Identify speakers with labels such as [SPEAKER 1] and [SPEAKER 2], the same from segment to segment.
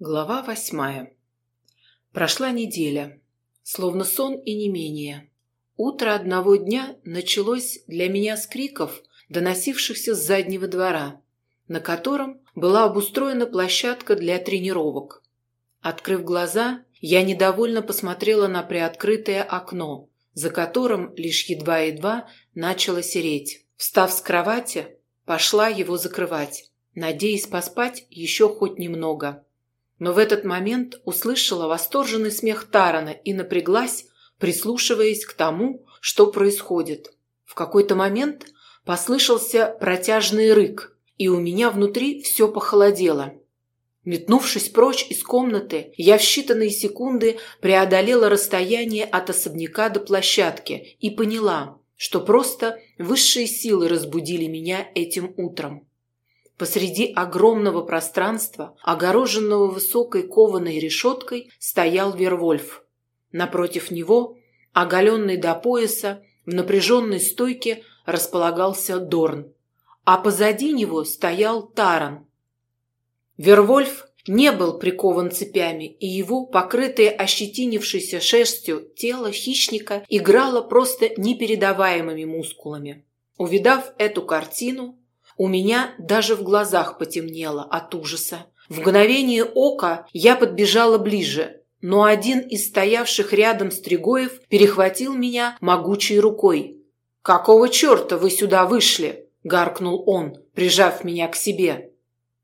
[SPEAKER 1] Глава восьмая. Прошла неделя, словно сон и не менее. Утро одного дня началось для меня с криков, доносившихся с заднего двора, на котором была обустроена площадка для тренировок. Открыв глаза, я недовольно посмотрела на приоткрытое окно, за которым лишь едва-едва начало сереть. Встав с кровати, пошла его закрывать, надеясь поспать еще хоть немного. Но в этот момент услышала восторженный смех Тарана и напряглась, прислушиваясь к тому, что происходит. В какой-то момент послышался протяжный рык, и у меня внутри все похолодело. Метнувшись прочь из комнаты, я в считанные секунды преодолела расстояние от особняка до площадки и поняла, что просто высшие силы разбудили меня этим утром. Посреди огромного пространства, огороженного высокой кованой решеткой, стоял Вервольф. Напротив него, оголенный до пояса, в напряженной стойке располагался Дорн. А позади него стоял Таран. Вервольф не был прикован цепями, и его, покрытое ощетинившейся шерстью, тело хищника играло просто непередаваемыми мускулами. Увидав эту картину, у меня даже в глазах потемнело от ужаса. В мгновение ока я подбежала ближе, но один из стоявших рядом стригоев перехватил меня могучей рукой. «Какого черта вы сюда вышли?» – гаркнул он, прижав меня к себе.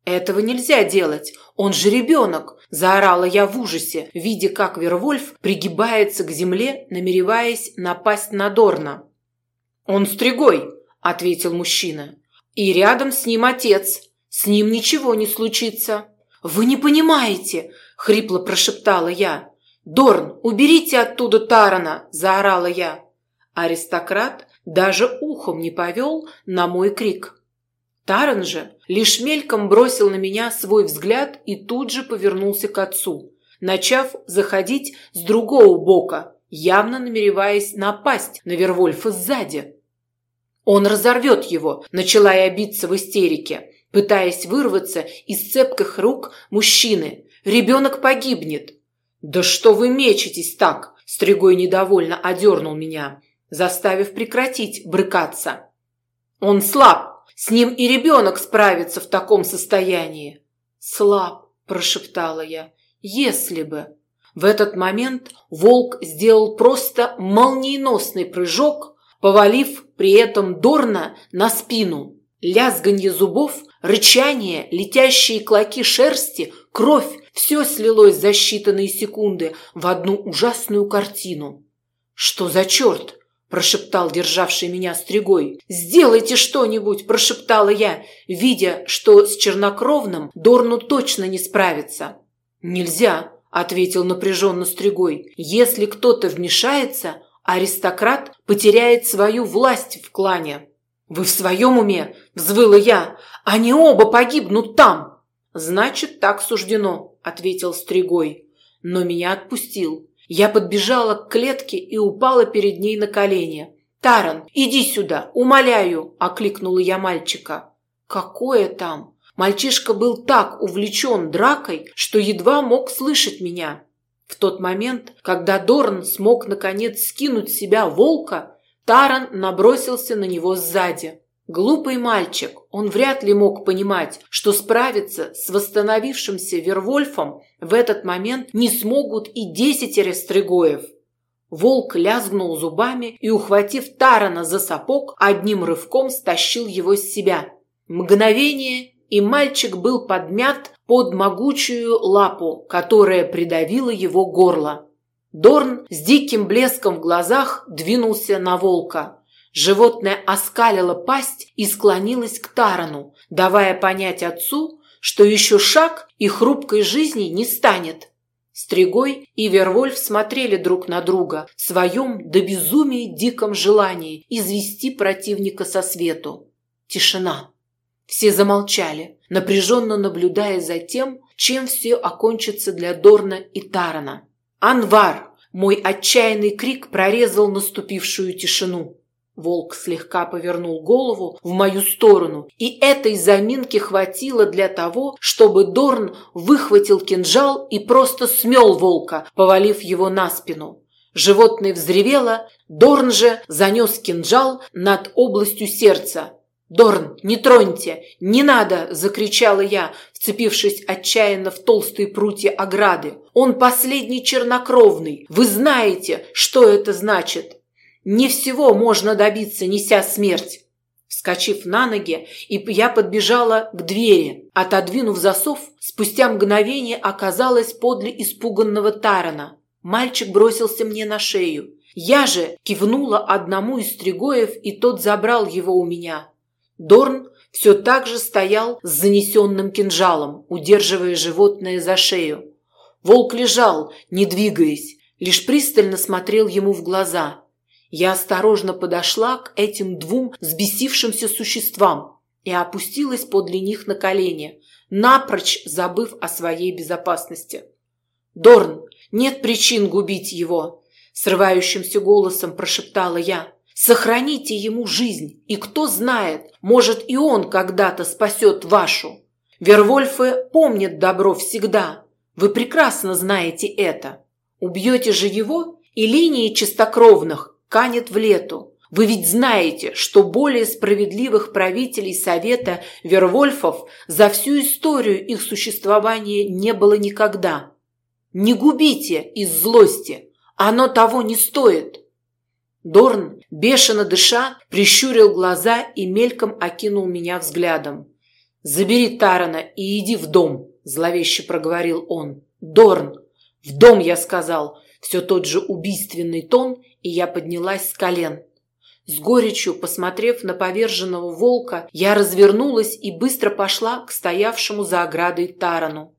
[SPEAKER 1] «Этого нельзя делать, он же ребенок!» – заорала я в ужасе, видя, как Вервольф пригибается к земле, намереваясь напасть на Дорна. «Он стригой!» – ответил мужчина. И рядом с ним отец. С ним ничего не случится. Вы не понимаете, хрипло прошептала я. Дорн, уберите оттуда Тарана, заорала я. Аристократ даже ухом не повел на мой крик. Таран же лишь мельком бросил на меня свой взгляд и тут же повернулся к отцу, начав заходить с другого бока, явно намереваясь напасть на Вервольфа сзади. Он разорвет его, начала я биться в истерике, пытаясь вырваться из цепких рук мужчины. Ребенок погибнет. Да что вы мечетесь так? Стригой недовольно одернул меня, заставив прекратить брыкаться. Он слаб, с ним и ребенок справится в таком состоянии. Слаб, прошептала я. Если бы. В этот момент волк сделал просто молниеносный прыжок, повалив при этом Дорна на спину. Лязганье зубов, рычание, летящие клоки шерсти, кровь – все слилось за считанные секунды в одну ужасную картину. «Что за черт?» – прошептал державший меня стригой. «Сделайте что-нибудь!» – прошептала я, видя, что с чернокровным Дорну точно не справится. «Нельзя!» – ответил напряженно стригой. «Если кто-то вмешается, Аристократ потеряет свою власть в клане. «Вы в своем уме?» – взвыла я. «Они оба погибнут там!» «Значит, так суждено», – ответил Стригой. Но меня отпустил. Я подбежала к клетке и упала перед ней на колени. «Таран, иди сюда, умоляю!» – окликнула я мальчика. «Какое там?» Мальчишка был так увлечен дракой, что едва мог слышать меня. В тот момент, когда Дорн смог наконец скинуть с себя волка, Таран набросился на него сзади. Глупый мальчик, он вряд ли мог понимать, что справиться с восстановившимся Вервольфом в этот момент не смогут и десятеро стригоев. Волк лязгнул зубами и, ухватив Тарана за сапог, одним рывком стащил его с себя. Мгновение, и мальчик был подмят под могучую лапу, которая придавила его горло. Дорн с диким блеском в глазах двинулся на волка. Животное оскалило пасть и склонилось к Тарану, давая понять отцу, что еще шаг и хрупкой жизни не станет. Стригой и Вервольф смотрели друг на друга в своем до безумия диком желании извести противника со свету. Тишина. Все замолчали, напряженно наблюдая за тем, чем все окончится для Дорна и Тарана. «Анвар!» Мой отчаянный крик прорезал наступившую тишину. Волк слегка повернул голову в мою сторону, и этой заминки хватило для того, чтобы Дорн выхватил кинжал и просто смел волка, повалив его на спину. Животное взревело, Дорн же занес кинжал над областью сердца. «Дорн, не троньте! Не надо!» – закричала я, вцепившись отчаянно в толстые прутья ограды. «Он последний чернокровный! Вы знаете, что это значит!» Не всего можно добиться, неся смерть. Вскочив на ноги, и я подбежала к двери. Отодвинув засов, спустя мгновение оказалась подле испуганного Тарана. Мальчик бросился мне на шею. Я же кивнула одному из стригоев, и тот забрал его у меня. Дорн все так же стоял с занесенным кинжалом, удерживая животное за шею. Волк лежал, не двигаясь, лишь пристально смотрел ему в глаза – я осторожно подошла к этим двум взбесившимся существам и опустилась подле них на колени, напрочь забыв о своей безопасности. «Дорн, нет причин губить его!» – срывающимся голосом прошептала я. «Сохраните ему жизнь, и кто знает, может и он когда-то спасет вашу. Вервольфы помнят добро всегда. Вы прекрасно знаете это. Убьете же его, и линии чистокровных канет в лету. Вы ведь знаете, что более справедливых правителей Совета Вервольфов за всю историю их существования не было никогда. Не губите из злости, оно того не стоит. Дорн, бешено дыша, прищурил глаза и мельком окинул меня взглядом. «Забери Тарана и иди в дом», – зловеще проговорил он. «Дорн! В дом, я сказал!» Все тот же убийственный тон и я поднялась с колен. С горечью, посмотрев на поверженного волка, я развернулась и быстро пошла к стоявшему за оградой Тарану.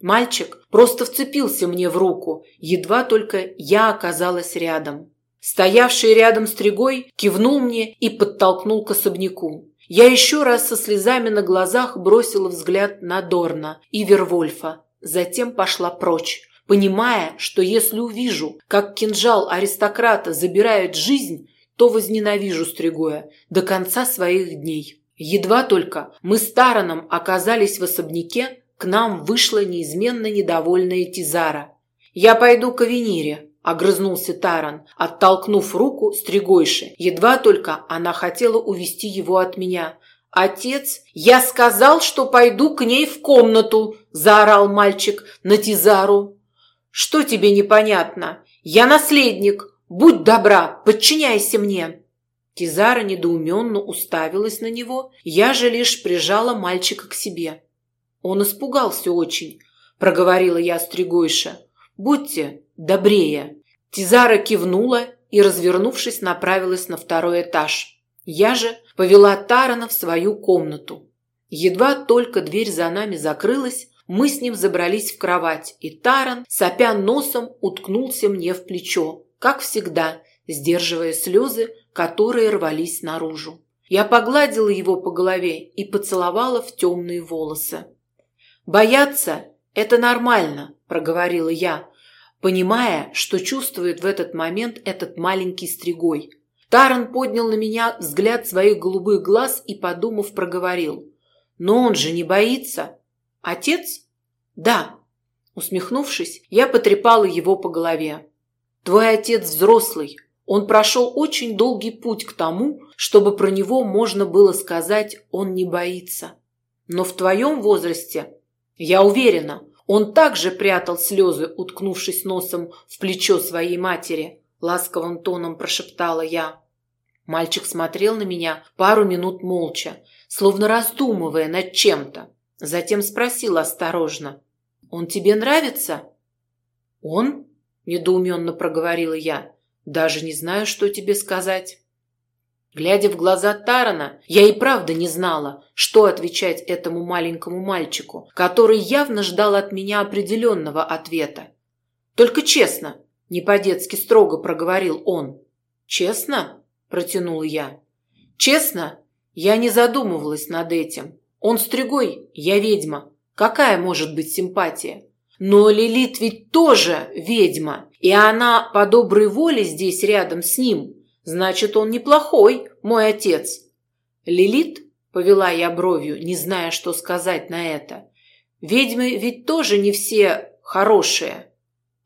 [SPEAKER 1] Мальчик просто вцепился мне в руку, едва только я оказалась рядом. Стоявший рядом стригой кивнул мне и подтолкнул к особняку. Я еще раз со слезами на глазах бросила взгляд на Дорна и Вервольфа, затем пошла прочь, понимая, что если увижу, как кинжал аристократа забирает жизнь, то возненавижу Стригоя до конца своих дней. Едва только мы с Тараном оказались в особняке, к нам вышла неизменно недовольная Тизара. «Я пойду к Авенире», – огрызнулся Таран, оттолкнув руку Стригойши. Едва только она хотела увести его от меня. «Отец, я сказал, что пойду к ней в комнату!» – заорал мальчик на Тизару. «Что тебе непонятно? Я наследник. Будь добра, подчиняйся мне». Тизара недоуменно уставилась на него, я же лишь прижала мальчика к себе. Он испугался очень, проговорила я стригойша. «Будьте добрее». Тизара кивнула и, развернувшись, направилась на второй этаж. Я же повела Тарана в свою комнату. Едва только дверь за нами закрылась, мы с ним забрались в кровать, и Таран, сопя носом, уткнулся мне в плечо, как всегда, сдерживая слезы, которые рвались наружу. Я погладила его по голове и поцеловала в темные волосы. «Бояться – это нормально», – проговорила я, понимая, что чувствует в этот момент этот маленький стригой. Таран поднял на меня взгляд своих голубых глаз и, подумав, проговорил. «Но он же не боится. «Отец?» «Да». Усмехнувшись, я потрепала его по голове. «Твой отец взрослый. Он прошел очень долгий путь к тому, чтобы про него можно было сказать «он не боится». Но в твоем возрасте, я уверена, он также прятал слезы, уткнувшись носом в плечо своей матери, ласковым тоном прошептала я. Мальчик смотрел на меня пару минут молча, словно раздумывая над чем-то. Затем спросил осторожно. «Он тебе нравится?» «Он?» – недоуменно проговорила я. «Даже не знаю, что тебе сказать». Глядя в глаза Тарана, я и правда не знала, что отвечать этому маленькому мальчику, который явно ждал от меня определенного ответа. «Только честно», – не по-детски строго проговорил он. «Честно?» – протянула я. «Честно?» Я не задумывалась над этим. Он стригой, я ведьма. Какая может быть симпатия? Но Лилит ведь тоже ведьма, и она по доброй воле здесь рядом с ним. Значит, он неплохой, мой отец. Лилит, повела я бровью, не зная, что сказать на это. Ведьмы ведь тоже не все хорошие.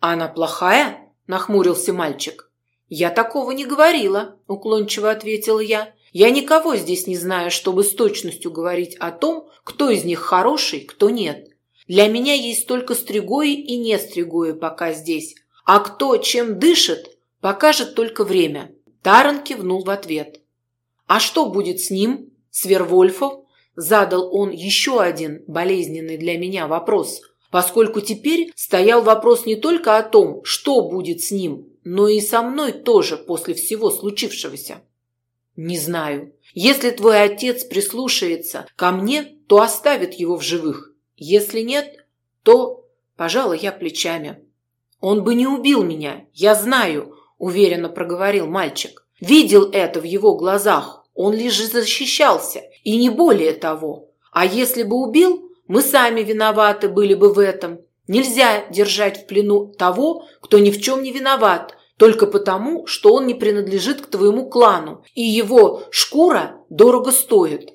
[SPEAKER 1] Она плохая? Нахмурился мальчик. Я такого не говорила, уклончиво ответила я. Я никого здесь не знаю, чтобы с точностью говорить о том, кто из них хороший, кто нет. Для меня есть только стригои и не стригои пока здесь. А кто чем дышит, покажет только время. Таран кивнул в ответ. А что будет с ним, с Вервольфом? Задал он еще один болезненный для меня вопрос, поскольку теперь стоял вопрос не только о том, что будет с ним, но и со мной тоже после всего случившегося. Не знаю. Если твой отец прислушается ко мне, то оставит его в живых. Если нет, то, пожалуй, я плечами. Он бы не убил меня, я знаю, уверенно проговорил мальчик. Видел это в его глазах. Он лишь защищался, и не более того. А если бы убил, мы сами виноваты были бы в этом. Нельзя держать в плену того, кто ни в чем не виноват, только потому, что он не принадлежит к твоему клану, и его шкура дорого стоит.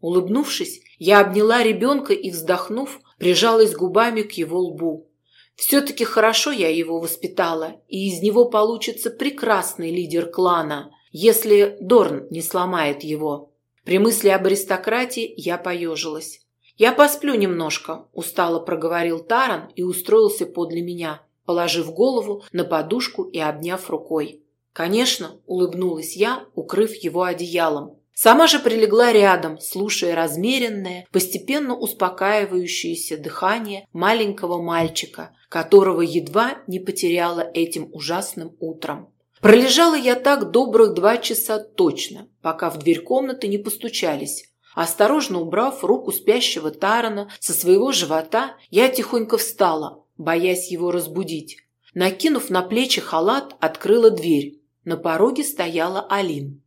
[SPEAKER 1] Улыбнувшись, я обняла ребенка и, вздохнув, прижалась губами к его лбу. Все-таки хорошо я его воспитала, и из него получится прекрасный лидер клана, если Дорн не сломает его. При мысли об аристократии я поежилась. «Я посплю немножко», – устало проговорил Таран и устроился подле меня, положив голову на подушку и обняв рукой. «Конечно», – улыбнулась я, укрыв его одеялом. Сама же прилегла рядом, слушая размеренное, постепенно успокаивающееся дыхание маленького мальчика, которого едва не потеряла этим ужасным утром. Пролежала я так добрых два часа точно, пока в дверь комнаты не постучались. Осторожно убрав руку спящего Тарана со своего живота, я тихонько встала, боясь его разбудить. Накинув на плечи халат, открыла дверь. На пороге стояла Алин.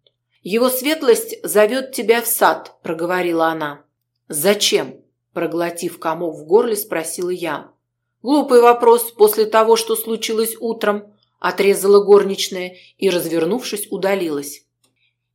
[SPEAKER 1] «Его светлость зовет тебя в сад», – проговорила она. «Зачем?» – проглотив комок в горле, спросила я. «Глупый вопрос после того, что случилось утром», – отрезала горничная и, развернувшись, удалилась.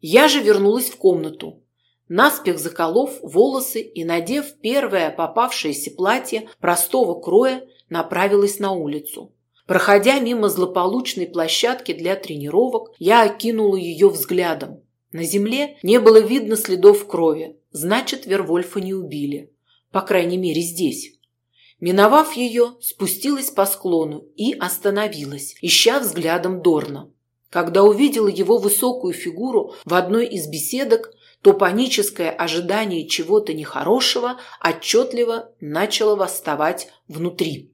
[SPEAKER 1] Я же вернулась в комнату. Наспех заколов волосы и, надев первое попавшееся платье простого кроя, направилась на улицу. Проходя мимо злополучной площадки для тренировок, я окинула ее взглядом. На земле не было видно следов крови, значит, Вервольфа не убили. По крайней мере, здесь. Миновав ее, спустилась по склону и остановилась, ища взглядом Дорна. Когда увидела его высокую фигуру в одной из беседок, то паническое ожидание чего-то нехорошего отчетливо начало восставать внутри.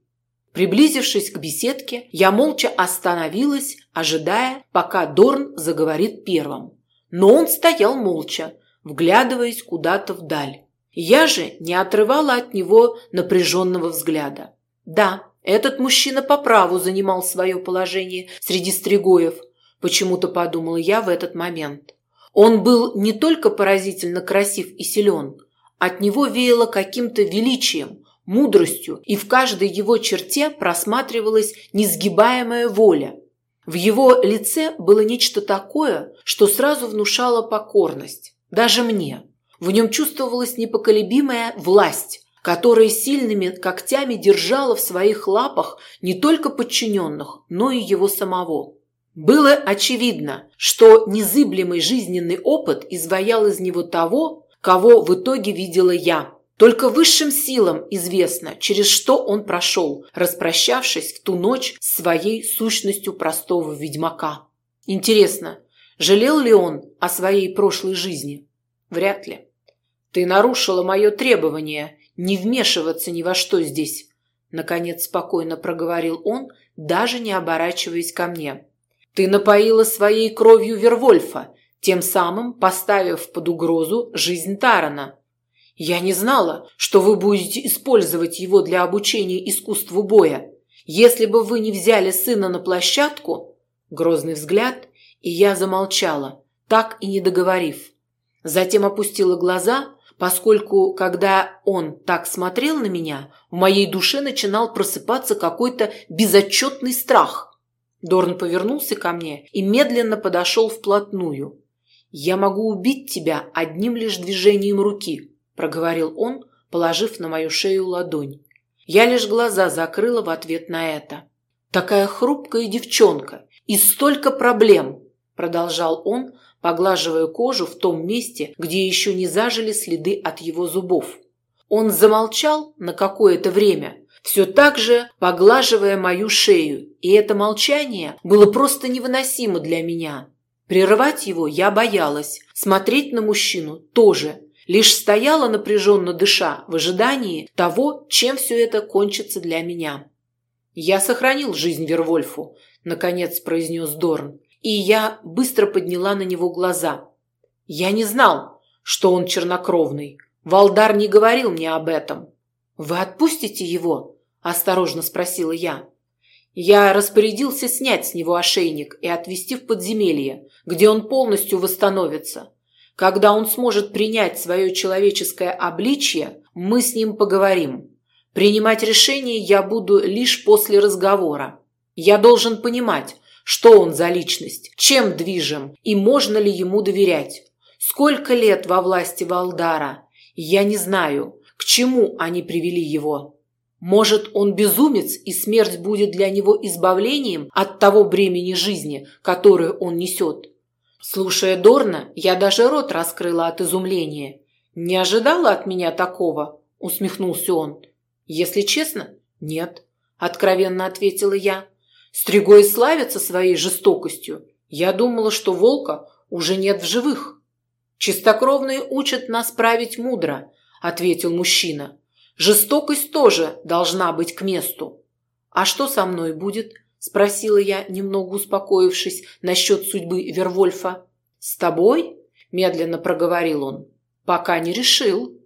[SPEAKER 1] Приблизившись к беседке, я молча остановилась, ожидая, пока Дорн заговорит первым но он стоял молча, вглядываясь куда-то вдаль. Я же не отрывала от него напряженного взгляда. Да, этот мужчина по праву занимал свое положение среди стригоев, почему-то подумала я в этот момент. Он был не только поразительно красив и силен, от него веяло каким-то величием, мудростью, и в каждой его черте просматривалась несгибаемая воля – в его лице было нечто такое, что сразу внушало покорность. Даже мне. В нем чувствовалась непоколебимая власть, которая сильными когтями держала в своих лапах не только подчиненных, но и его самого. Было очевидно, что незыблемый жизненный опыт изваял из него того, кого в итоге видела я. Только высшим силам известно, через что он прошел, распрощавшись в ту ночь с своей сущностью простого ведьмака. Интересно, жалел ли он о своей прошлой жизни? Вряд ли. Ты нарушила мое требование не вмешиваться ни во что здесь, наконец спокойно проговорил он, даже не оборачиваясь ко мне. Ты напоила своей кровью Вервольфа, тем самым поставив под угрозу жизнь Тарана. Я не знала, что вы будете использовать его для обучения искусству боя. Если бы вы не взяли сына на площадку, грозный взгляд, и я замолчала, так и не договорив. Затем опустила глаза, поскольку когда он так смотрел на меня, в моей душе начинал просыпаться какой-то безотчетный страх. Дорн повернулся ко мне и медленно подошел вплотную. «Я могу убить тебя одним лишь движением руки», – проговорил он, положив на мою шею ладонь. Я лишь глаза закрыла в ответ на это. «Такая хрупкая девчонка и столько проблем!» – продолжал он, поглаживая кожу в том месте, где еще не зажили следы от его зубов. Он замолчал на какое-то время, все так же поглаживая мою шею, и это молчание было просто невыносимо для меня. Прерывать его я боялась, смотреть на мужчину тоже. Лишь стояла напряженно дыша в ожидании того, чем все это кончится для меня. «Я сохранил жизнь Вервольфу», – наконец произнес Дорн, и я быстро подняла на него глаза. «Я не знал, что он чернокровный. Валдар не говорил мне об этом». «Вы отпустите его?» – осторожно спросила я. Я распорядился снять с него ошейник и отвезти в подземелье, где он полностью восстановится. Когда он сможет принять свое человеческое обличье, мы с ним поговорим. Принимать решение я буду лишь после разговора. Я должен понимать, что он за личность, чем движим и можно ли ему доверять. Сколько лет во власти Валдара? Я не знаю, к чему они привели его. Может, он безумец, и смерть будет для него избавлением от того бремени жизни, которое он несет? Слушая Дорна, я даже рот раскрыла от изумления. «Не ожидала от меня такого?» – усмехнулся он. «Если честно, нет», – откровенно ответила я. «Стригой славится своей жестокостью. Я думала, что волка уже нет в живых». «Чистокровные учат нас править мудро», – ответил мужчина. Жестокость тоже должна быть к месту. А что со мной будет? Спросила я, немного успокоившись насчет судьбы Вервольфа. С тобой? медленно проговорил он. Пока не решил.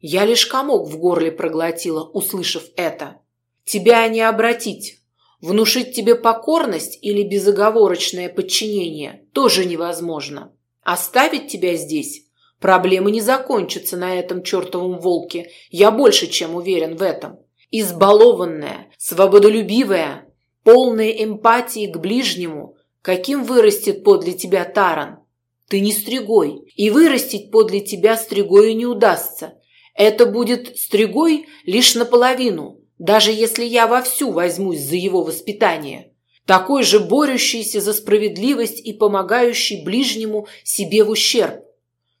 [SPEAKER 1] Я лишь комок в горле проглотила, услышав это. Тебя не обратить. Внушить тебе покорность или безоговорочное подчинение тоже невозможно. Оставить тебя здесь Проблемы не закончатся на этом чертовом волке. Я больше чем уверен в этом. Избалованная, свободолюбивая, полная эмпатии к ближнему. Каким вырастет подле тебя Таран? Ты не стригой, и вырастить подле тебя стригою не удастся. Это будет стригой лишь наполовину, даже если я вовсю возьмусь за его воспитание. Такой же борющийся за справедливость и помогающий ближнему себе в ущерб.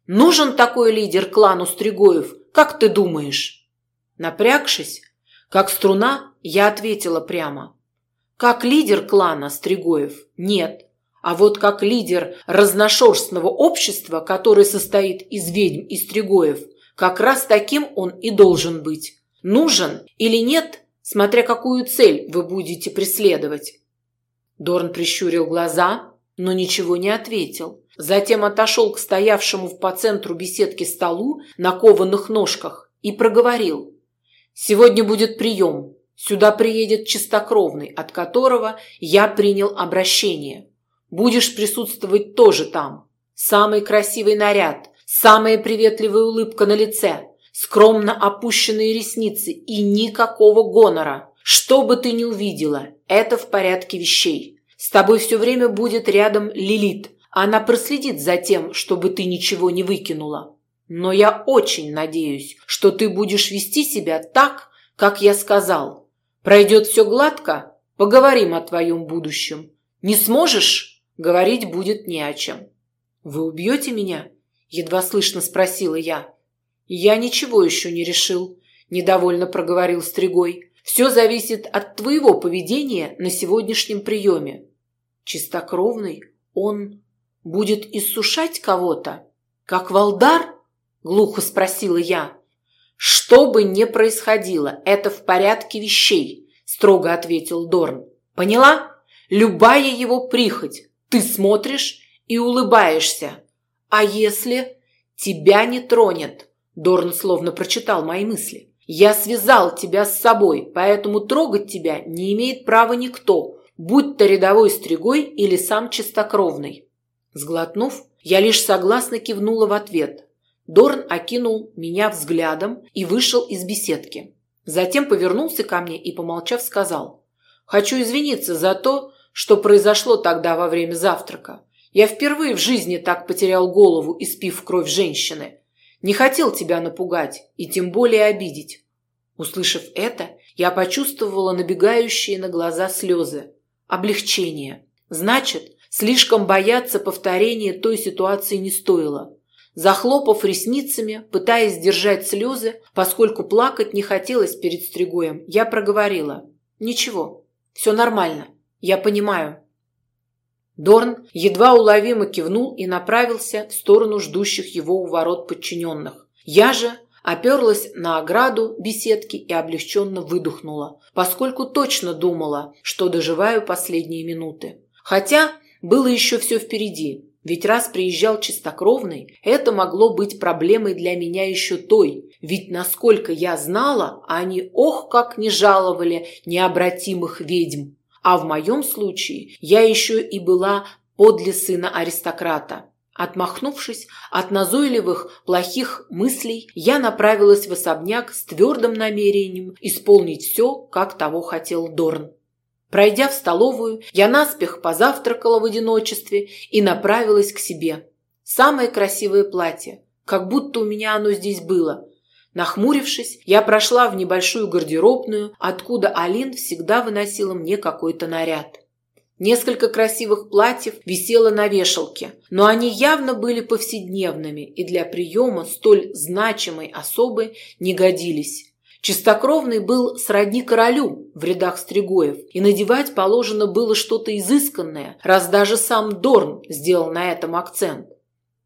[SPEAKER 1] Нужен такой лидер клану Стригоев, как ты думаешь? Напрягшись, как струна, я ответила прямо. Как лидер клана Стригоев? Нет. А вот как лидер разношерстного общества, который состоит из ведьм и Стригоев, как раз таким он и должен быть. Нужен или нет, смотря какую цель вы будете преследовать. Дорн прищурил глаза, но ничего не ответил. Затем отошел к стоявшему по центру беседки столу на кованых ножках и проговорил. «Сегодня будет прием. Сюда приедет чистокровный, от которого я принял обращение. Будешь присутствовать тоже там. Самый красивый наряд, самая приветливая улыбка на лице, скромно опущенные ресницы и никакого гонора. Что бы ты ни увидела, это в порядке вещей. С тобой все время будет рядом Лилит, она проследит за тем, чтобы ты ничего не выкинула. Но я очень надеюсь, что ты будешь вести себя так, как я сказал. Пройдет все гладко, поговорим о твоем будущем. Не сможешь, говорить будет не о чем. Вы убьете меня? Едва слышно спросила я. Я ничего еще не решил, недовольно проговорил Стригой. Все зависит от твоего поведения на сегодняшнем приеме. Чистокровный, он будет иссушать кого-то? Как Валдар? Глухо спросила я. Что бы ни происходило, это в порядке вещей, строго ответил Дорн. Поняла? Любая его прихоть. Ты смотришь и улыбаешься. А если тебя не тронет? Дорн словно прочитал мои мысли. Я связал тебя с собой, поэтому трогать тебя не имеет права никто, будь то рядовой стригой или сам чистокровный. Сглотнув, я лишь согласно кивнула в ответ. Дорн окинул меня взглядом и вышел из беседки. Затем повернулся ко мне и, помолчав, сказал, «Хочу извиниться за то, что произошло тогда во время завтрака. Я впервые в жизни так потерял голову, испив кровь женщины. Не хотел тебя напугать и тем более обидеть. Услышав это, я почувствовала набегающие на глаза слезы. Облегчение. Значит, слишком бояться повторения той ситуации не стоило. Захлопав ресницами, пытаясь сдержать слезы, поскольку плакать не хотелось перед Стригоем, я проговорила. «Ничего, все нормально, я понимаю». Дорн едва уловимо кивнул и направился в сторону ждущих его у ворот подчиненных. Я же оперлась на ограду беседки и облегченно выдохнула, поскольку точно думала, что доживаю последние минуты. Хотя было еще все впереди. Ведь раз приезжал чистокровный, это могло быть проблемой для меня еще той. Ведь, насколько я знала, они ох как не жаловали необратимых ведьм. А в моем случае я еще и была подле сына аристократа. Отмахнувшись от назойливых плохих мыслей, я направилась в особняк с твердым намерением исполнить все, как того хотел Дорн. Пройдя в столовую, я наспех позавтракала в одиночестве и направилась к себе. Самое красивое платье, как будто у меня оно здесь было. Нахмурившись, я прошла в небольшую гардеробную, откуда Алин всегда выносила мне какой-то наряд. Несколько красивых платьев висело на вешалке, но они явно были повседневными и для приема столь значимой особы не годились. Чистокровный был сродни королю в рядах стригоев, и надевать положено было что-то изысканное, раз даже сам Дорн сделал на этом акцент.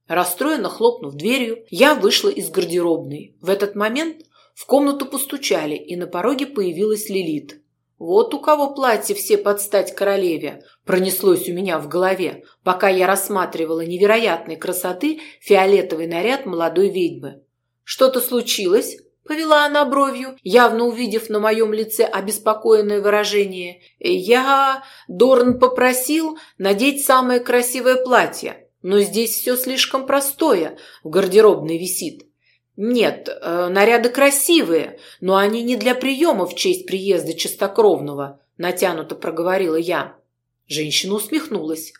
[SPEAKER 1] Расстроенно хлопнув дверью, я вышла из гардеробной. В этот момент в комнату постучали, и на пороге появилась Лилит. Вот у кого платье все под стать королеве, пронеслось у меня в голове, пока я рассматривала невероятной красоты фиолетовый наряд молодой ведьмы. Что-то случилось? Повела она бровью, явно увидев на моем лице обеспокоенное выражение. «Я...» Дорн попросил надеть самое красивое платье, но здесь все слишком простое, в гардеробной висит. Нет, э, наряды красивые, но они не для приема в честь приезда чистокровного, натянуто проговорила я. Женщина усмехнулась.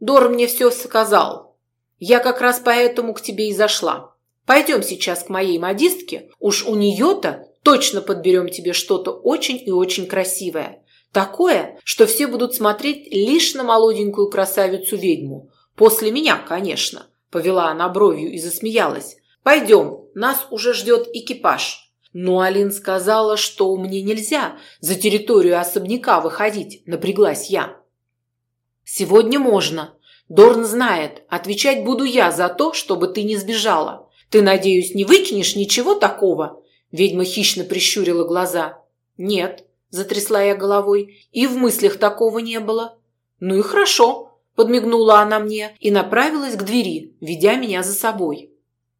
[SPEAKER 1] Дор мне все сказал. Я как раз поэтому к тебе и зашла. Пойдем сейчас к моей модистке, уж у нее-то точно подберем тебе что-то очень и очень красивое. Такое, что все будут смотреть лишь на молоденькую красавицу-ведьму. После меня, конечно. Повела она бровью и засмеялась. Пойдем, нас уже ждет экипаж. Но Алин сказала, что мне нельзя за территорию особняка выходить, напряглась я. Сегодня можно. Дорн знает, отвечать буду я за то, чтобы ты не сбежала. Ты, надеюсь, не выкинешь ничего такого? Ведьма хищно прищурила глаза. Нет, затрясла я головой, и в мыслях такого не было. Ну и хорошо, подмигнула она мне и направилась к двери, ведя меня за собой.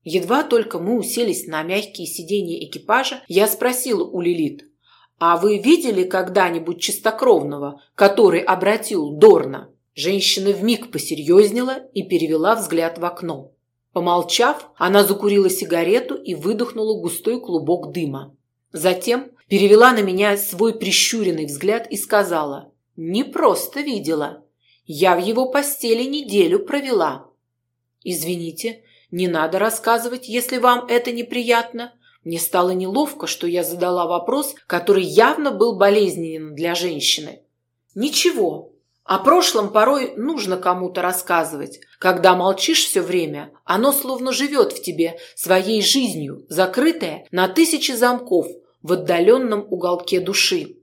[SPEAKER 1] Едва только мы уселись на мягкие сиденья экипажа, я спросила у Лилит: "А вы видели когда-нибудь чистокровного, который обратил Дорна?" Женщина вмиг посерьезнела и перевела взгляд в окно. Помолчав, она закурила сигарету и выдохнула густой клубок дыма. Затем перевела на меня свой прищуренный взгляд и сказала: "Не просто видела. Я в его постели неделю провела. Извините, не надо рассказывать, если вам это неприятно". Мне стало неловко, что я задала вопрос, который явно был болезненным для женщины. Ничего, о прошлом порой нужно кому-то рассказывать. Когда молчишь все время, оно словно живет в тебе своей жизнью, закрытое на тысячи замков в отдаленном уголке души.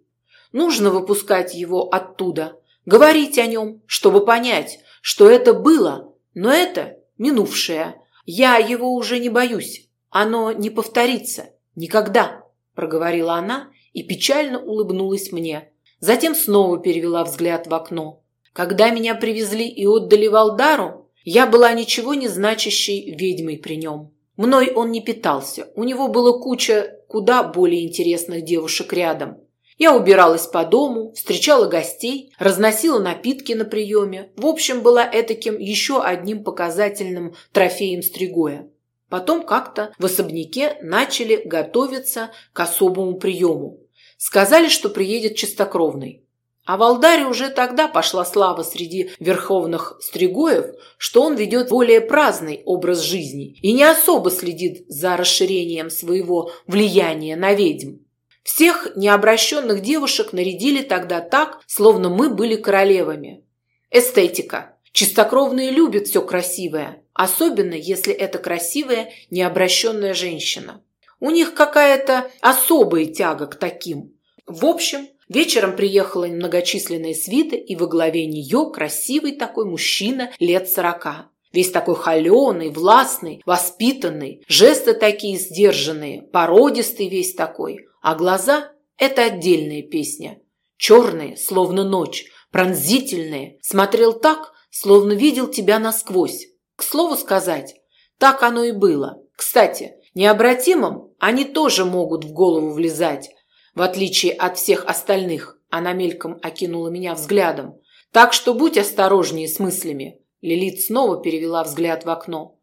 [SPEAKER 1] Нужно выпускать его оттуда, говорить о нем, чтобы понять, что это было, но это минувшее. Я его уже не боюсь. Оно не повторится. Никогда, проговорила она и печально улыбнулась мне. Затем снова перевела взгляд в окно. Когда меня привезли и отдали Валдару, я была ничего не значащей ведьмой при нем. Мной он не питался. У него было куча куда более интересных девушек рядом. Я убиралась по дому, встречала гостей, разносила напитки на приеме. В общем, была этаким еще одним показательным трофеем Стригоя. Потом как-то в особняке начали готовиться к особому приему. Сказали, что приедет чистокровный. А в Алдаре уже тогда пошла слава среди верховных стригоев, что он ведет более праздный образ жизни и не особо следит за расширением своего влияния на ведьм. Всех необращенных девушек нарядили тогда так, словно мы были королевами. Эстетика. Чистокровные любят все красивое, особенно если это красивая необращенная женщина. У них какая-то особая тяга к таким. В общем, вечером приехала многочисленная свита, и во главе нее красивый такой мужчина лет сорока. Весь такой холеный, властный, воспитанный, жесты такие сдержанные, породистый весь такой. А глаза – это отдельная песня. Черные, словно ночь, пронзительные. Смотрел так, словно видел тебя насквозь. К слову сказать, так оно и было. Кстати, необратимым они тоже могут в голову влезать, в отличие от всех остальных. Она мельком окинула меня взглядом. Так что будь осторожнее с мыслями. Лилит снова перевела взгляд в окно.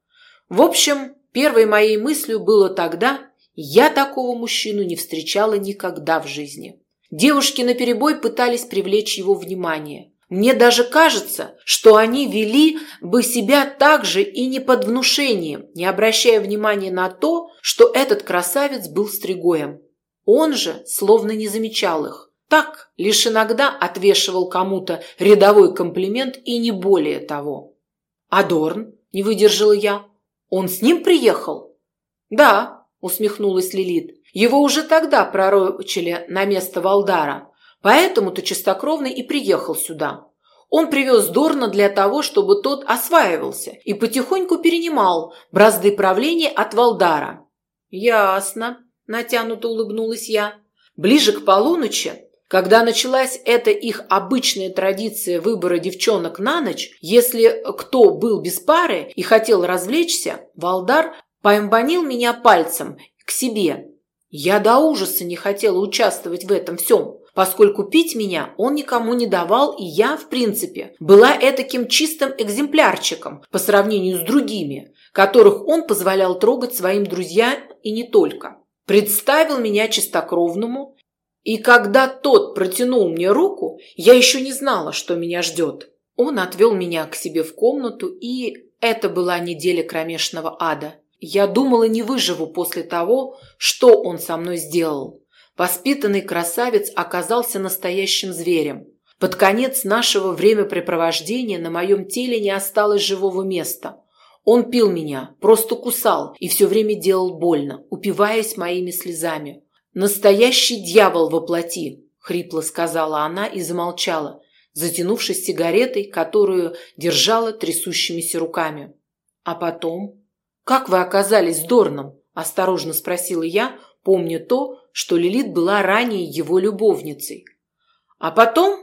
[SPEAKER 1] В общем, первой моей мыслью было тогда, я такого мужчину не встречала никогда в жизни. Девушки наперебой пытались привлечь его внимание. Мне даже кажется, что они вели бы себя так же и не под внушением, не обращая внимания на то, что этот красавец был стригоем. Он же словно не замечал их. Так, лишь иногда отвешивал кому-то рядовой комплимент и не более того. «Адорн?» – не выдержала я. «Он с ним приехал?» «Да», – усмехнулась Лилит. «Его уже тогда пророчили на место Валдара, поэтому-то чистокровный и приехал сюда. Он привез Дорна для того, чтобы тот осваивался и потихоньку перенимал бразды правления от Валдара». «Ясно», – натянуто улыбнулась я. Ближе к полуночи когда началась эта их обычная традиция выбора девчонок на ночь, если кто был без пары и хотел развлечься, Валдар поэмбанил меня пальцем к себе. Я до ужаса не хотела участвовать в этом всем, поскольку пить меня он никому не давал, и я, в принципе, была этаким чистым экземплярчиком по сравнению с другими, которых он позволял трогать своим друзьям и не только. Представил меня чистокровному и когда тот протянул мне руку, я еще не знала, что меня ждет. Он отвел меня к себе в комнату, и это была неделя кромешного ада. Я думала, не выживу после того, что он со мной сделал. Воспитанный красавец оказался настоящим зверем. Под конец нашего времяпрепровождения на моем теле не осталось живого места. Он пил меня, просто кусал и все время делал больно, упиваясь моими слезами. «Настоящий дьявол во плоти!» – хрипло сказала она и замолчала, затянувшись сигаретой, которую держала трясущимися руками. «А потом?» «Как вы оказались с Дорном?» – осторожно спросила я, помня то, что Лилит была ранее его любовницей. А потом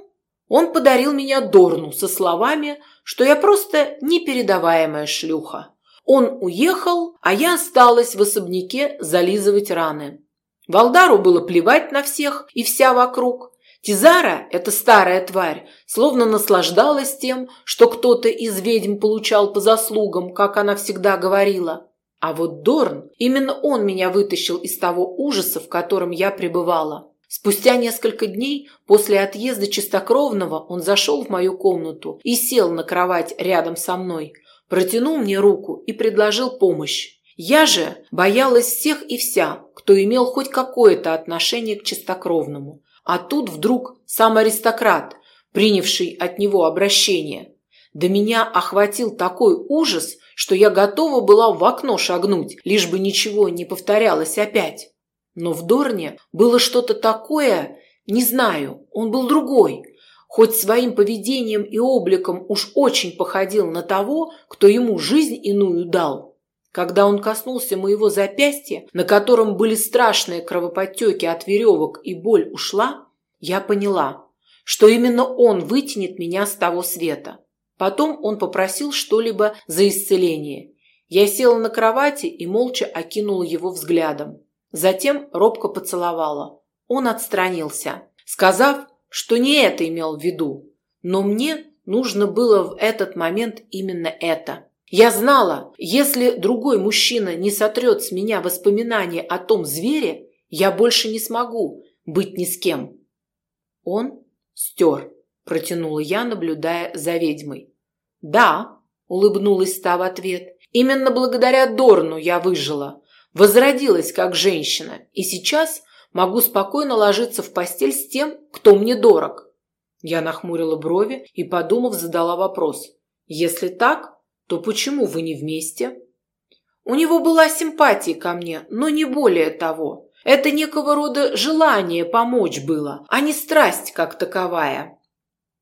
[SPEAKER 1] он подарил меня Дорну со словами, что я просто непередаваемая шлюха. Он уехал, а я осталась в особняке зализывать раны. Валдару было плевать на всех и вся вокруг. Тизара, эта старая тварь, словно наслаждалась тем, что кто-то из ведьм получал по заслугам, как она всегда говорила. А вот Дорн, именно он меня вытащил из того ужаса, в котором я пребывала. Спустя несколько дней после отъезда чистокровного он зашел в мою комнату и сел на кровать рядом со мной, протянул мне руку и предложил помощь. Я же боялась всех и вся, кто имел хоть какое-то отношение к чистокровному. А тут вдруг сам аристократ, принявший от него обращение. До меня охватил такой ужас, что я готова была в окно шагнуть, лишь бы ничего не повторялось опять. Но в Дорне было что-то такое, не знаю, он был другой, хоть своим поведением и обликом уж очень походил на того, кто ему жизнь иную дал. Когда он коснулся моего запястья, на котором были страшные кровоподтеки от веревок и боль ушла, я поняла, что именно он вытянет меня с того света. Потом он попросил что-либо за исцеление. Я села на кровати и молча окинула его взглядом. Затем робко поцеловала. Он отстранился, сказав, что не это имел в виду. Но мне нужно было в этот момент именно это. Я знала, если другой мужчина не сотрет с меня воспоминания о том звере, я больше не смогу быть ни с кем. Он Стер, протянула я, наблюдая за ведьмой. Да, улыбнулась та в ответ. Именно благодаря Дорну я выжила, возродилась как женщина, и сейчас могу спокойно ложиться в постель с тем, кто мне дорог. Я нахмурила брови и, подумав, задала вопрос. Если так, то почему вы не вместе? У него была симпатия ко мне, но не более того. Это некого рода желание помочь было, а не страсть как таковая.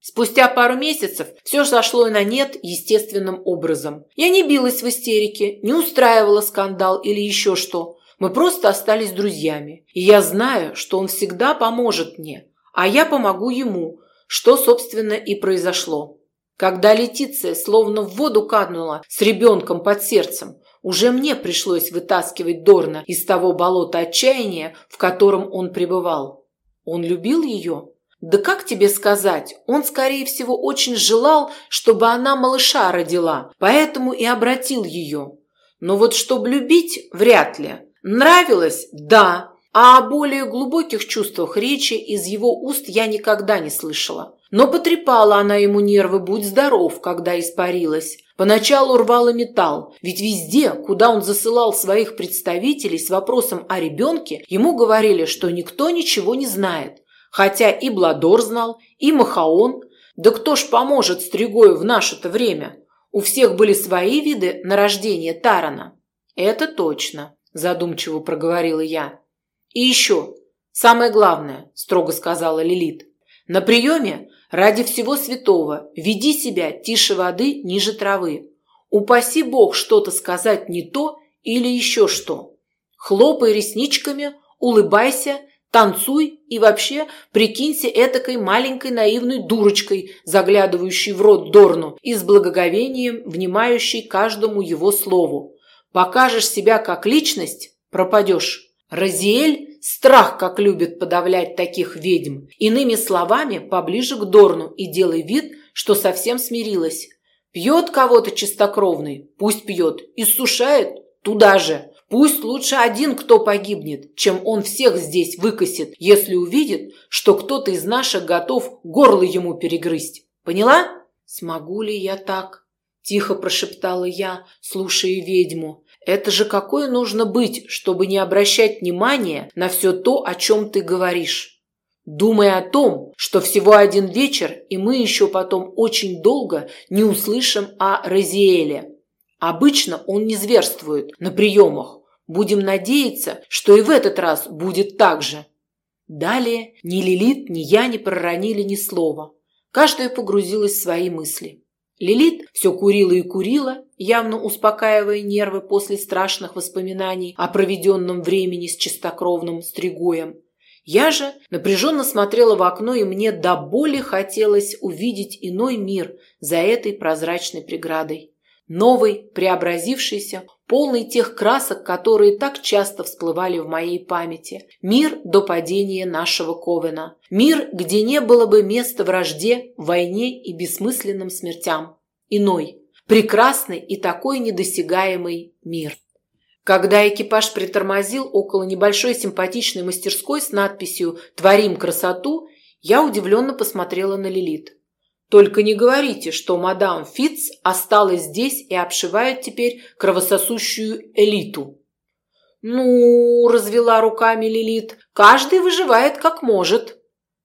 [SPEAKER 1] Спустя пару месяцев все сошло на нет естественным образом. Я не билась в истерике, не устраивала скандал или еще что. Мы просто остались друзьями. И я знаю, что он всегда поможет мне, а я помогу ему, что, собственно, и произошло. Когда Летиция словно в воду канула с ребенком под сердцем, уже мне пришлось вытаскивать Дорна из того болота отчаяния, в котором он пребывал. Он любил ее? Да как тебе сказать, он, скорее всего, очень желал, чтобы она малыша родила, поэтому и обратил ее. Но вот чтобы любить, вряд ли. Нравилось? Да. А о более глубоких чувствах речи из его уст я никогда не слышала. Но потрепала она ему нервы, будь здоров, когда испарилась. Поначалу рвала металл, ведь везде, куда он засылал своих представителей с вопросом о ребенке, ему говорили, что никто ничего не знает. Хотя и Бладор знал, и Махаон. Да кто ж поможет Стригою в наше-то время? У всех были свои виды на рождение Тарана. Это точно, задумчиво проговорила я. И еще, самое главное, строго сказала Лилит. На приеме Ради всего святого, веди себя тише воды, ниже травы. Упаси Бог что-то сказать не то или еще что. Хлопай ресничками, улыбайся, танцуй и вообще прикинься этакой маленькой наивной дурочкой, заглядывающей в рот Дорну и с благоговением внимающей каждому его слову. Покажешь себя как личность – пропадешь. Разиэль Страх, как любит подавлять таких ведьм. Иными словами, поближе к Дорну и делай вид, что совсем смирилась. Пьет кого-то чистокровный, пусть пьет. Иссушает, туда же. Пусть лучше один кто погибнет, чем он всех здесь выкосит, если увидит, что кто-то из наших готов горло ему перегрызть. Поняла? Смогу ли я так? Тихо прошептала я, слушая ведьму. Это же какое нужно быть, чтобы не обращать внимания на все то, о чем ты говоришь. Думая о том, что всего один вечер, и мы еще потом очень долго не услышим о Розиэле. Обычно он не зверствует на приемах. Будем надеяться, что и в этот раз будет так же. Далее ни Лилит, ни я не проронили ни слова. Каждая погрузилась в свои мысли. Лилит все курила и курила, явно успокаивая нервы после страшных воспоминаний о проведенном времени с чистокровным стригоем. Я же напряженно смотрела в окно, и мне до боли хотелось увидеть иной мир за этой прозрачной преградой. Новый, преобразившийся, полный тех красок, которые так часто всплывали в моей памяти. Мир до падения нашего Ковена. Мир, где не было бы места вражде, войне и бессмысленным смертям. Иной, прекрасный и такой недосягаемый мир. Когда экипаж притормозил около небольшой симпатичной мастерской с надписью «Творим красоту», я удивленно посмотрела на Лилит. Только не говорите, что мадам Фитц осталась здесь и обшивает теперь кровососущую элиту. Ну, развела руками Лилит, каждый выживает как может.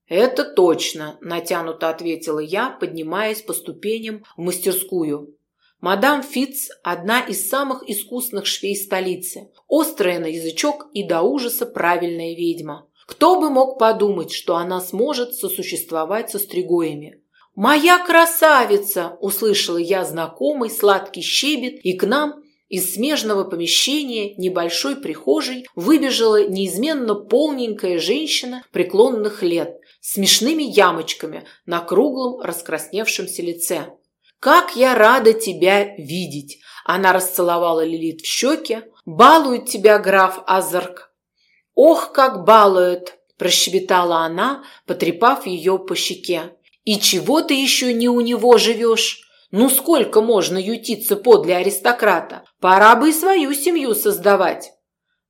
[SPEAKER 1] Это точно, натянуто ответила я, поднимаясь по ступеням в мастерскую. Мадам Фитц – одна из самых искусных швей столицы, острая на язычок и до ужаса правильная ведьма. Кто бы мог подумать, что она сможет сосуществовать со стригоями? «Моя красавица!» – услышала я знакомый сладкий щебет, и к нам из смежного помещения небольшой прихожей выбежала неизменно полненькая женщина преклонных лет с смешными ямочками на круглом раскрасневшемся лице. «Как я рада тебя видеть!» Она расцеловала Лилит в щеке. «Балует тебя граф Азарк!» «Ох, как балует!» – прощебетала она, потрепав ее по щеке. И чего ты еще не у него живешь? Ну сколько можно ютиться подле аристократа? Пора бы и свою семью создавать.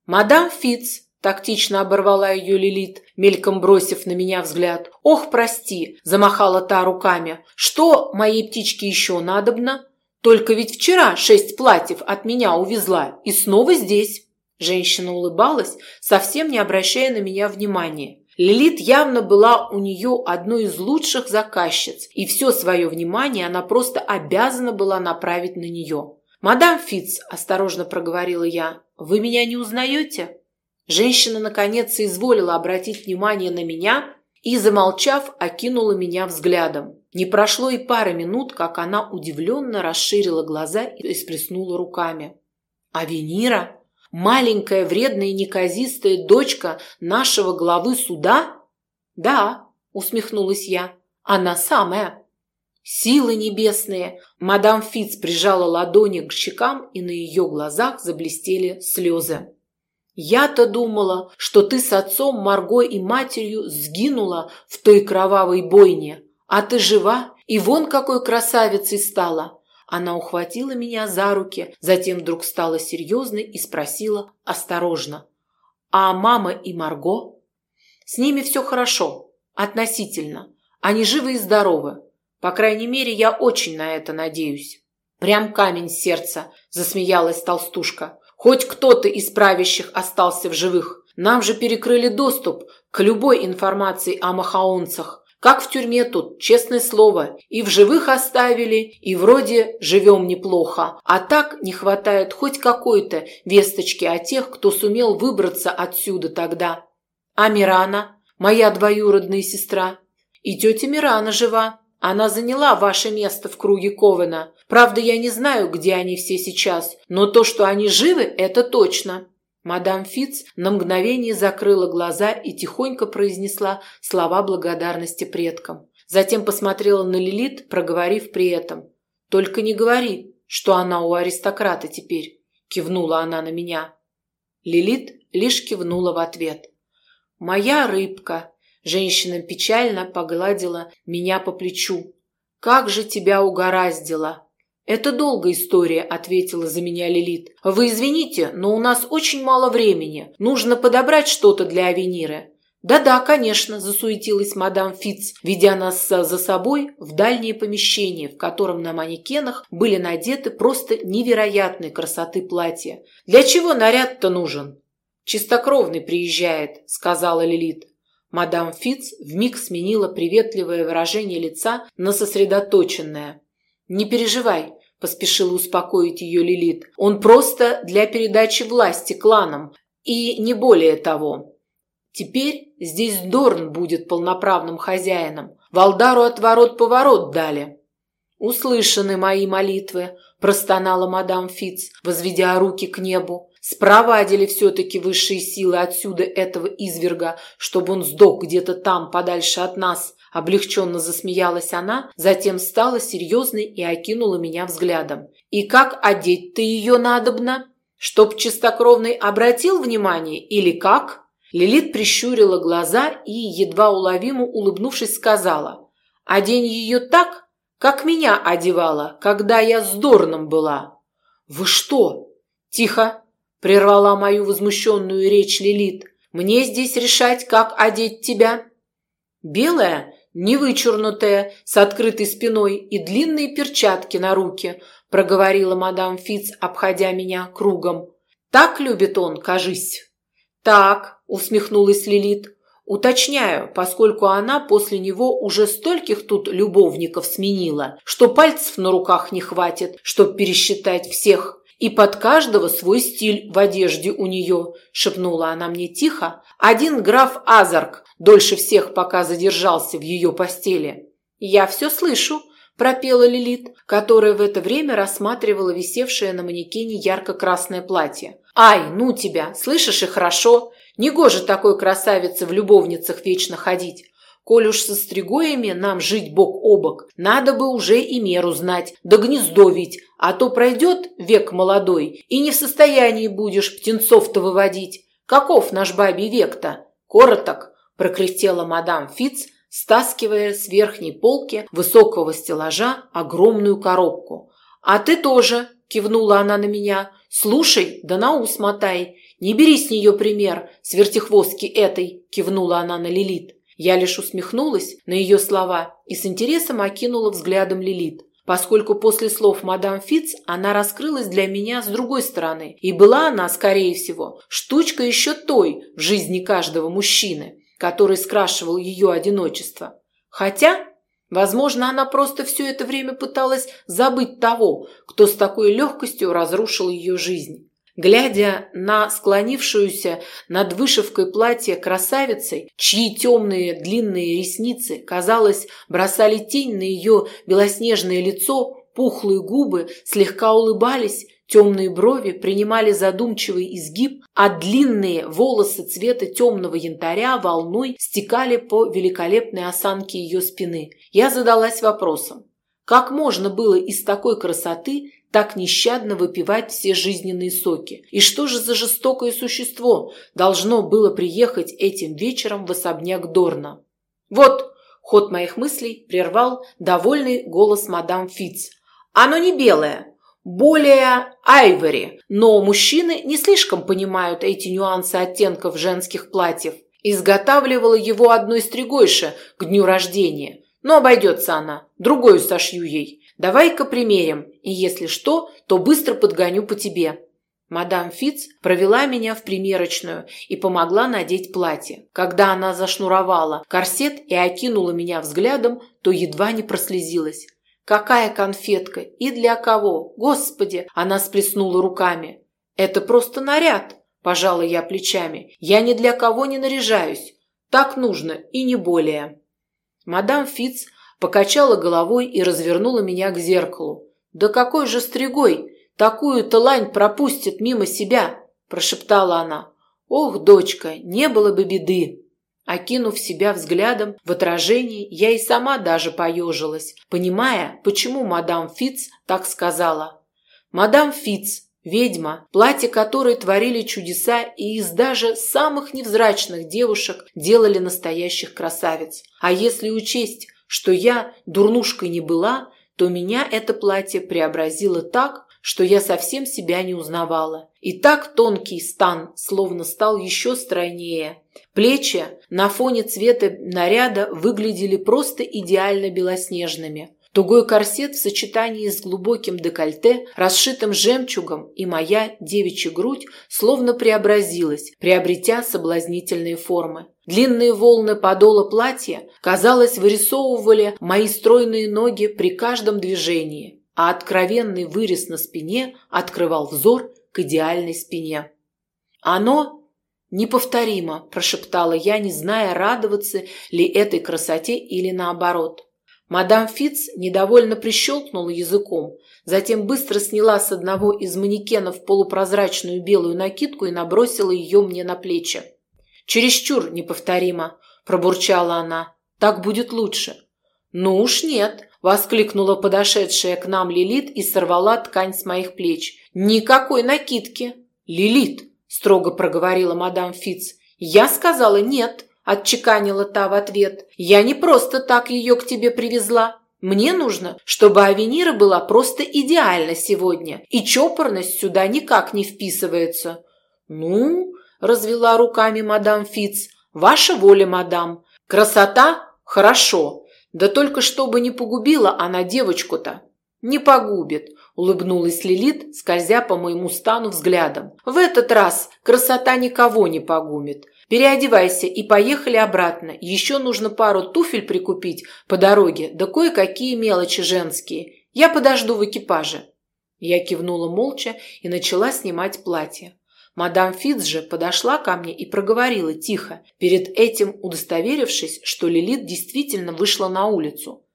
[SPEAKER 1] Мадам Фиц, Тактично оборвала ее Лилит, мельком бросив на меня взгляд. «Ох, прости!» – замахала та руками. «Что моей птичке еще надобно? Только ведь вчера шесть платьев от меня увезла, и снова здесь». Женщина улыбалась, совсем не обращая на меня внимания. Лилит явно была у нее одной из лучших заказчиц, и все свое внимание она просто обязана была направить на нее. «Мадам Фитц», – осторожно проговорила я, – «вы меня не узнаете?» Женщина наконец изволила обратить внимание на меня и, замолчав, окинула меня взглядом. Не прошло и пары минут, как она удивленно расширила глаза и сплеснула руками. «А Венера? Маленькая, вредная неказистая дочка нашего главы суда?» «Да», — усмехнулась я, — «она самая». «Силы небесные!» Мадам Фиц прижала ладони к щекам, и на ее глазах заблестели слезы. Я-то думала, что ты с отцом, Марго и матерью сгинула в той кровавой бойне, а ты жива и вон какой красавицей стала. Она ухватила меня за руки, затем вдруг стала серьезной и спросила осторожно. «А мама и Марго?» «С ними все хорошо, относительно. Они живы и здоровы. По крайней мере, я очень на это надеюсь». «Прям камень сердца», – засмеялась толстушка. Хоть кто-то из правящих остался в живых. Нам же перекрыли доступ к любой информации о махаонцах. Как в тюрьме тут, честное слово. И в живых оставили, и вроде живем неплохо. А так не хватает хоть какой-то весточки о тех, кто сумел выбраться отсюда тогда. А Мирана, моя двоюродная сестра. И тетя Мирана жива. Она заняла ваше место в круге Ковена. Правда, я не знаю, где они все сейчас, но то, что они живы, это точно». Мадам Фиц на мгновение закрыла глаза и тихонько произнесла слова благодарности предкам. Затем посмотрела на Лилит, проговорив при этом. «Только не говори, что она у аристократа теперь», – кивнула она на меня. Лилит лишь кивнула в ответ. «Моя рыбка», Женщина печально погладила меня по плечу. «Как же тебя угораздило!» «Это долгая история», — ответила за меня Лилит. «Вы извините, но у нас очень мало времени. Нужно подобрать что-то для Авениры». «Да-да, конечно», – засуетилась мадам Фитц, ведя нас за собой в дальнее помещение, в котором на манекенах были надеты просто невероятной красоты платья. «Для чего наряд-то нужен?» «Чистокровный приезжает», – сказала Лилит. Мадам Фиц вмиг сменила приветливое выражение лица на сосредоточенное. «Не переживай», – поспешила успокоить ее Лилит. «Он просто для передачи власти кланам, и не более того. Теперь здесь Дорн будет полноправным хозяином. Валдару отворот-поворот дали». «Услышаны мои молитвы», – простонала мадам Фиц, возведя руки к небу. Спровадили все-таки высшие силы отсюда этого изверга, чтобы он сдох где-то там, подальше от нас. Облегченно засмеялась она, затем стала серьезной и окинула меня взглядом. «И как одеть ты ее надобно? Чтоб чистокровный обратил внимание или как?» Лилит прищурила глаза и, едва уловимо улыбнувшись, сказала. «Одень ее так, как меня одевала, когда я с Дорном была». «Вы что?» «Тихо!» Прервала мою возмущенную речь Лилит. «Мне здесь решать, как одеть тебя». Белая, невычурнутая, с открытой спиной и длинные перчатки на руке, проговорила мадам Фиц, обходя меня кругом. «Так любит он, кажись». «Так», — усмехнулась Лилит. «Уточняю, поскольку она после него уже стольких тут любовников сменила, что пальцев на руках не хватит, чтоб пересчитать всех. И под каждого свой стиль в одежде у нее, шепнула она мне тихо. Один граф Азарк дольше всех пока задержался в ее постели. Я все слышу, пропела Лилит, которая в это время рассматривала висевшее на манекене ярко-красное платье. «Ай, ну тебя! Слышишь и хорошо! Негоже такой красавице в любовницах вечно ходить. Коль уж со стригоями нам жить бок о бок, надо бы уже и меру знать, да гнездо ведь, а то пройдет век молодой, и не в состоянии будешь птенцов-то выводить. Каков наш бабий век-то? Короток, прокряхтела мадам Фиц, стаскивая с верхней полки высокого стеллажа огромную коробку. «А ты тоже!» – кивнула она на меня. «Слушай, да на ус мотай. Не бери с нее пример, с этой», кивнула она на Лилит. Я лишь усмехнулась на ее слова и с интересом окинула взглядом Лилит поскольку после слов мадам Фитц она раскрылась для меня с другой стороны, и была она, скорее всего, штучка еще той в жизни каждого мужчины, который скрашивал ее одиночество. Хотя, возможно, она просто все это время пыталась забыть того, кто с такой легкостью разрушил ее жизнь. Глядя на склонившуюся над вышивкой платья красавицей, чьи темные длинные ресницы, казалось, бросали тень на ее белоснежное лицо, пухлые губы слегка улыбались, темные брови принимали задумчивый изгиб, а длинные волосы цвета темного янтаря волной стекали по великолепной осанке ее спины. Я задалась вопросом, как можно было из такой красоты так нещадно выпивать все жизненные соки? И что же за жестокое существо должно было приехать этим вечером в особняк Дорна? Вот, ход моих мыслей прервал довольный голос мадам Фиц. Оно не белое, более айвори, но мужчины не слишком понимают эти нюансы оттенков женских платьев. Изготавливала его одной стригойша к дню рождения. Но обойдется она, другую сошью ей. Давай-ка примерим, и если что, то быстро подгоню по тебе». Мадам Фиц провела меня в примерочную и помогла надеть платье. Когда она зашнуровала корсет и окинула меня взглядом, то едва не прослезилась. «Какая конфетка? И для кого? Господи!» Она сплеснула руками. «Это просто наряд!» – пожала я плечами. «Я ни для кого не наряжаюсь. Так нужно, и не более». Мадам Фиц покачала головой и развернула меня к зеркалу. «Да какой же стригой! Такую-то лань пропустит мимо себя!» – прошептала она. «Ох, дочка, не было бы беды!» Окинув себя взглядом в отражении, я и сама даже поежилась, понимая, почему мадам Фиц так сказала. Мадам Фиц, ведьма, платье которой творили чудеса и из даже самых невзрачных девушек делали настоящих красавиц. А если учесть, что я дурнушкой не была, то меня это платье преобразило так, что я совсем себя не узнавала. И так тонкий стан словно стал еще стройнее. Плечи на фоне цвета наряда выглядели просто идеально белоснежными. Тугой корсет в сочетании с глубоким декольте, расшитым жемчугом, и моя девичья грудь словно преобразилась, приобретя соблазнительные формы. Длинные волны подола платья, казалось, вырисовывали мои стройные ноги при каждом движении, а откровенный вырез на спине открывал взор к идеальной спине. Оно неповторимо, прошептала я, не зная, радоваться ли этой красоте или наоборот. Мадам Фиц недовольно прищелкнула языком, затем быстро сняла с одного из манекенов полупрозрачную белую накидку и набросила ее мне на плечи. «Чересчур неповторимо», – пробурчала она. «Так будет лучше». «Ну уж нет», – воскликнула подошедшая к нам Лилит и сорвала ткань с моих плеч. «Никакой накидки!» «Лилит!» – строго проговорила мадам Фиц. «Я сказала нет!» Отчеканила та в ответ. «Я не просто так ее к тебе привезла. Мне нужно, чтобы Авенира была просто идеальна сегодня, и чопорность сюда никак не вписывается». «Ну?» – развела руками мадам Фиц. «Ваша воля, мадам. Красота? Хорошо. Да только чтобы не погубила она девочку-то». «Не погубит», – улыбнулась Лилит, скользя по моему стану взглядом. «В этот раз красота никого не погубит. Переодевайся и поехали обратно. Еще нужно пару туфель прикупить по дороге, да кое-какие мелочи женские. Я подожду в экипаже». Я кивнула молча и начала снимать платье. Мадам Фитц же подошла ко мне и проговорила тихо, перед этим удостоверившись, что Лилит действительно вышла на улицу.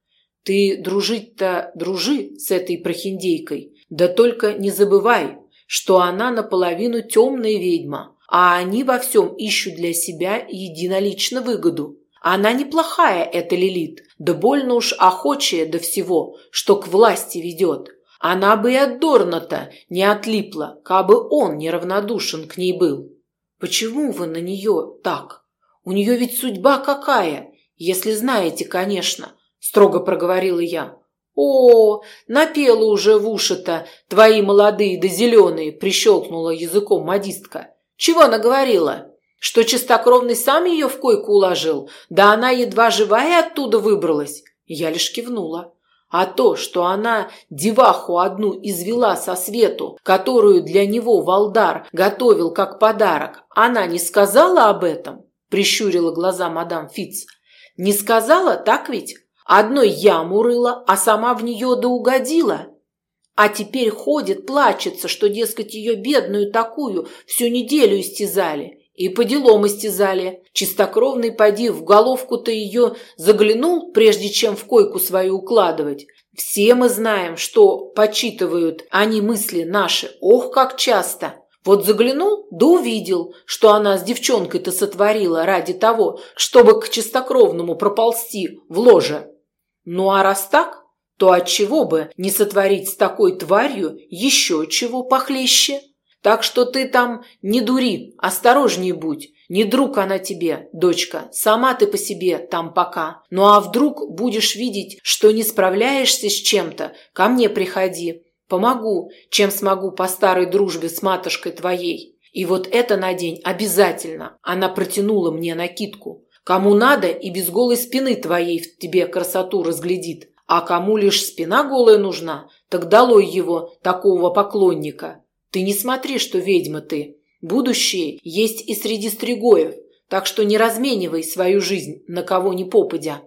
[SPEAKER 1] «Ты дружить-то дружи с этой прохиндейкой, да только не забывай, что она наполовину темная ведьма, а они во всем ищут для себя единолично выгоду. Она неплохая, эта Лилит, да больно уж охочая до всего, что к власти ведет. Она бы и от Дорната не отлипла, кабы он неравнодушен к ней был. Почему вы на нее так? У нее ведь судьба какая, если знаете, конечно, строго проговорила я. «О, напела уже в уши-то твои молодые да зеленые!» – прищелкнула языком модистка. «Чего она говорила? Что чистокровный сам ее в койку уложил? Да она едва живая оттуда выбралась!» Я лишь кивнула. А то, что она деваху одну извела со свету, которую для него Валдар готовил как подарок, она не сказала об этом? Прищурила глаза мадам Фиц. Не сказала, так ведь? Одной яму рыла, а сама в нее да угодила. А теперь ходит, плачется, что, дескать, ее бедную такую всю неделю истязали. И по делам истязали. Чистокровный поди в головку-то ее заглянул, прежде чем в койку свою укладывать. Все мы знаем, что почитывают они мысли наши. Ох, как часто! Вот заглянул, да увидел, что она с девчонкой-то сотворила ради того, чтобы к чистокровному проползти в ложе. Ну а раз так, то отчего бы не сотворить с такой тварью еще чего похлеще? Так что ты там не дури, осторожнее будь. Не друг она тебе, дочка, сама ты по себе там пока. Ну а вдруг будешь видеть, что не справляешься с чем-то, ко мне приходи. Помогу, чем смогу по старой дружбе с матушкой твоей. И вот это на день обязательно. Она протянула мне накидку. Кому надо и без голой спины твоей в тебе красоту разглядит, а кому лишь спина голая нужна, так долой его, такого поклонника. Ты не смотри, что ведьма ты. Будущее есть и среди стригоев, так что не разменивай свою жизнь на кого ни попадя.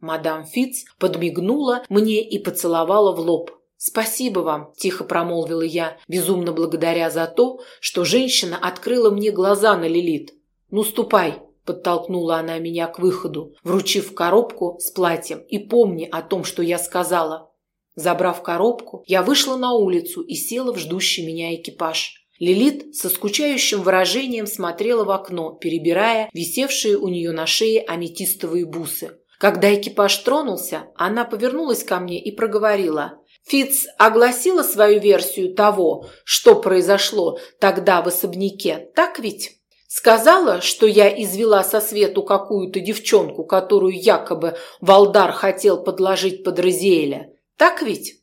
[SPEAKER 1] Мадам Фиц подмигнула мне и поцеловала в лоб. «Спасибо вам», – тихо промолвила я, безумно благодаря за то, что женщина открыла мне глаза на Лилит. «Ну, ступай», Подтолкнула она меня к выходу, вручив коробку с платьем и помни о том, что я сказала. Забрав коробку, я вышла на улицу и села в ждущий меня экипаж. Лилит со скучающим выражением смотрела в окно, перебирая висевшие у нее на шее аметистовые бусы. Когда экипаж тронулся, она повернулась ко мне и проговорила. Фиц огласила свою версию того, что произошло тогда в особняке, так ведь? Сказала, что я извела со свету какую-то девчонку, которую якобы Валдар хотел подложить под Розеэля. Так ведь?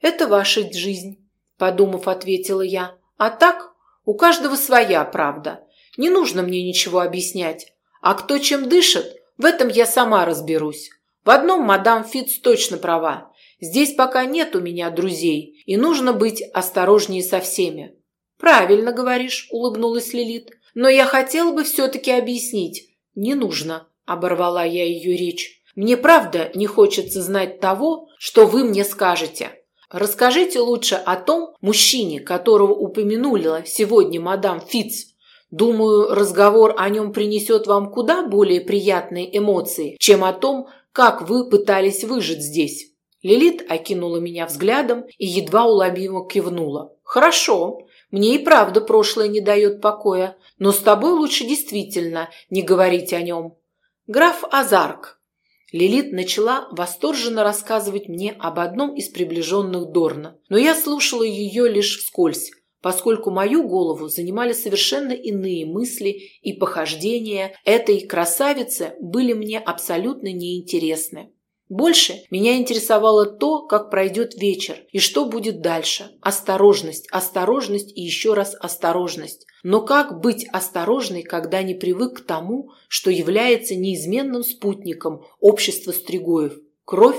[SPEAKER 1] Это ваша жизнь, подумав, ответила я. А так, у каждого своя правда. Не нужно мне ничего объяснять. А кто чем дышит, в этом я сама разберусь. В одном мадам Фитц точно права. Здесь пока нет у меня друзей, и нужно быть осторожнее со всеми. Правильно говоришь, улыбнулась Лилит. Но я хотела бы все-таки объяснить. Не нужно, оборвала я ее речь. Мне правда не хочется знать того, что вы мне скажете. Расскажите лучше о том мужчине, которого упомянула сегодня мадам Фиц. Думаю, разговор о нем принесет вам куда более приятные эмоции, чем о том, как вы пытались выжить здесь. Лилит окинула меня взглядом и едва уловимо кивнула. Хорошо, мне и правда прошлое не дает покоя, но с тобой лучше действительно не говорить о нем. Граф Азарк. Лилит начала восторженно рассказывать мне об одном из приближенных Дорна, но я слушала ее лишь вскользь, поскольку мою голову занимали совершенно иные мысли и похождения этой красавицы были мне абсолютно неинтересны. Больше меня интересовало то, как пройдет вечер и что будет дальше. Осторожность, осторожность и еще раз осторожность. Но как быть осторожной, когда не привык к тому, что является неизменным спутником общества стригоев? Кровь,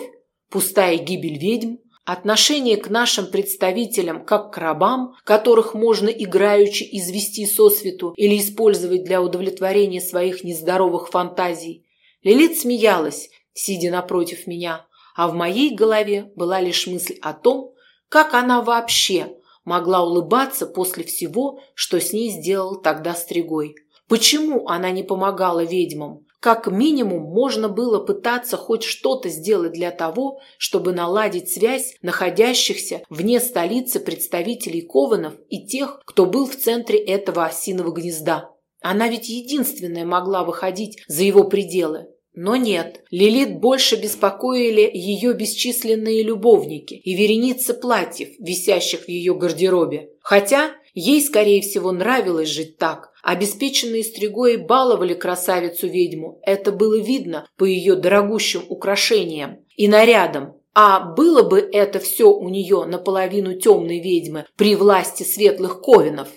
[SPEAKER 1] пустая гибель ведьм, отношение к нашим представителям как к рабам, которых можно играючи извести сосвету или использовать для удовлетворения своих нездоровых фантазий. Лилит смеялась, сидя напротив меня, а в моей голове была лишь мысль о том, как она вообще могла улыбаться после всего, что с ней сделал тогда Стригой. Почему она не помогала ведьмам? Как минимум можно было пытаться хоть что-то сделать для того, чтобы наладить связь находящихся вне столицы представителей Кованов и тех, кто был в центре этого осиного гнезда. Она ведь единственная могла выходить за его пределы. Но нет, Лилит больше беспокоили ее бесчисленные любовники и вереницы платьев, висящих в ее гардеробе. Хотя ей, скорее всего, нравилось жить так. Обеспеченные стригои баловали красавицу-ведьму. Это было видно по ее дорогущим украшениям и нарядам. А было бы это все у нее наполовину темной ведьмы при власти светлых ковинов?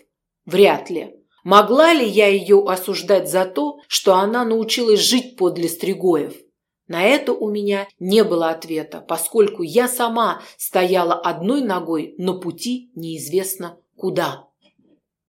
[SPEAKER 1] Вряд ли. Могла ли я ее осуждать за то, что она научилась жить подле Стригоев? На это у меня не было ответа, поскольку я сама стояла одной ногой на пути неизвестно куда.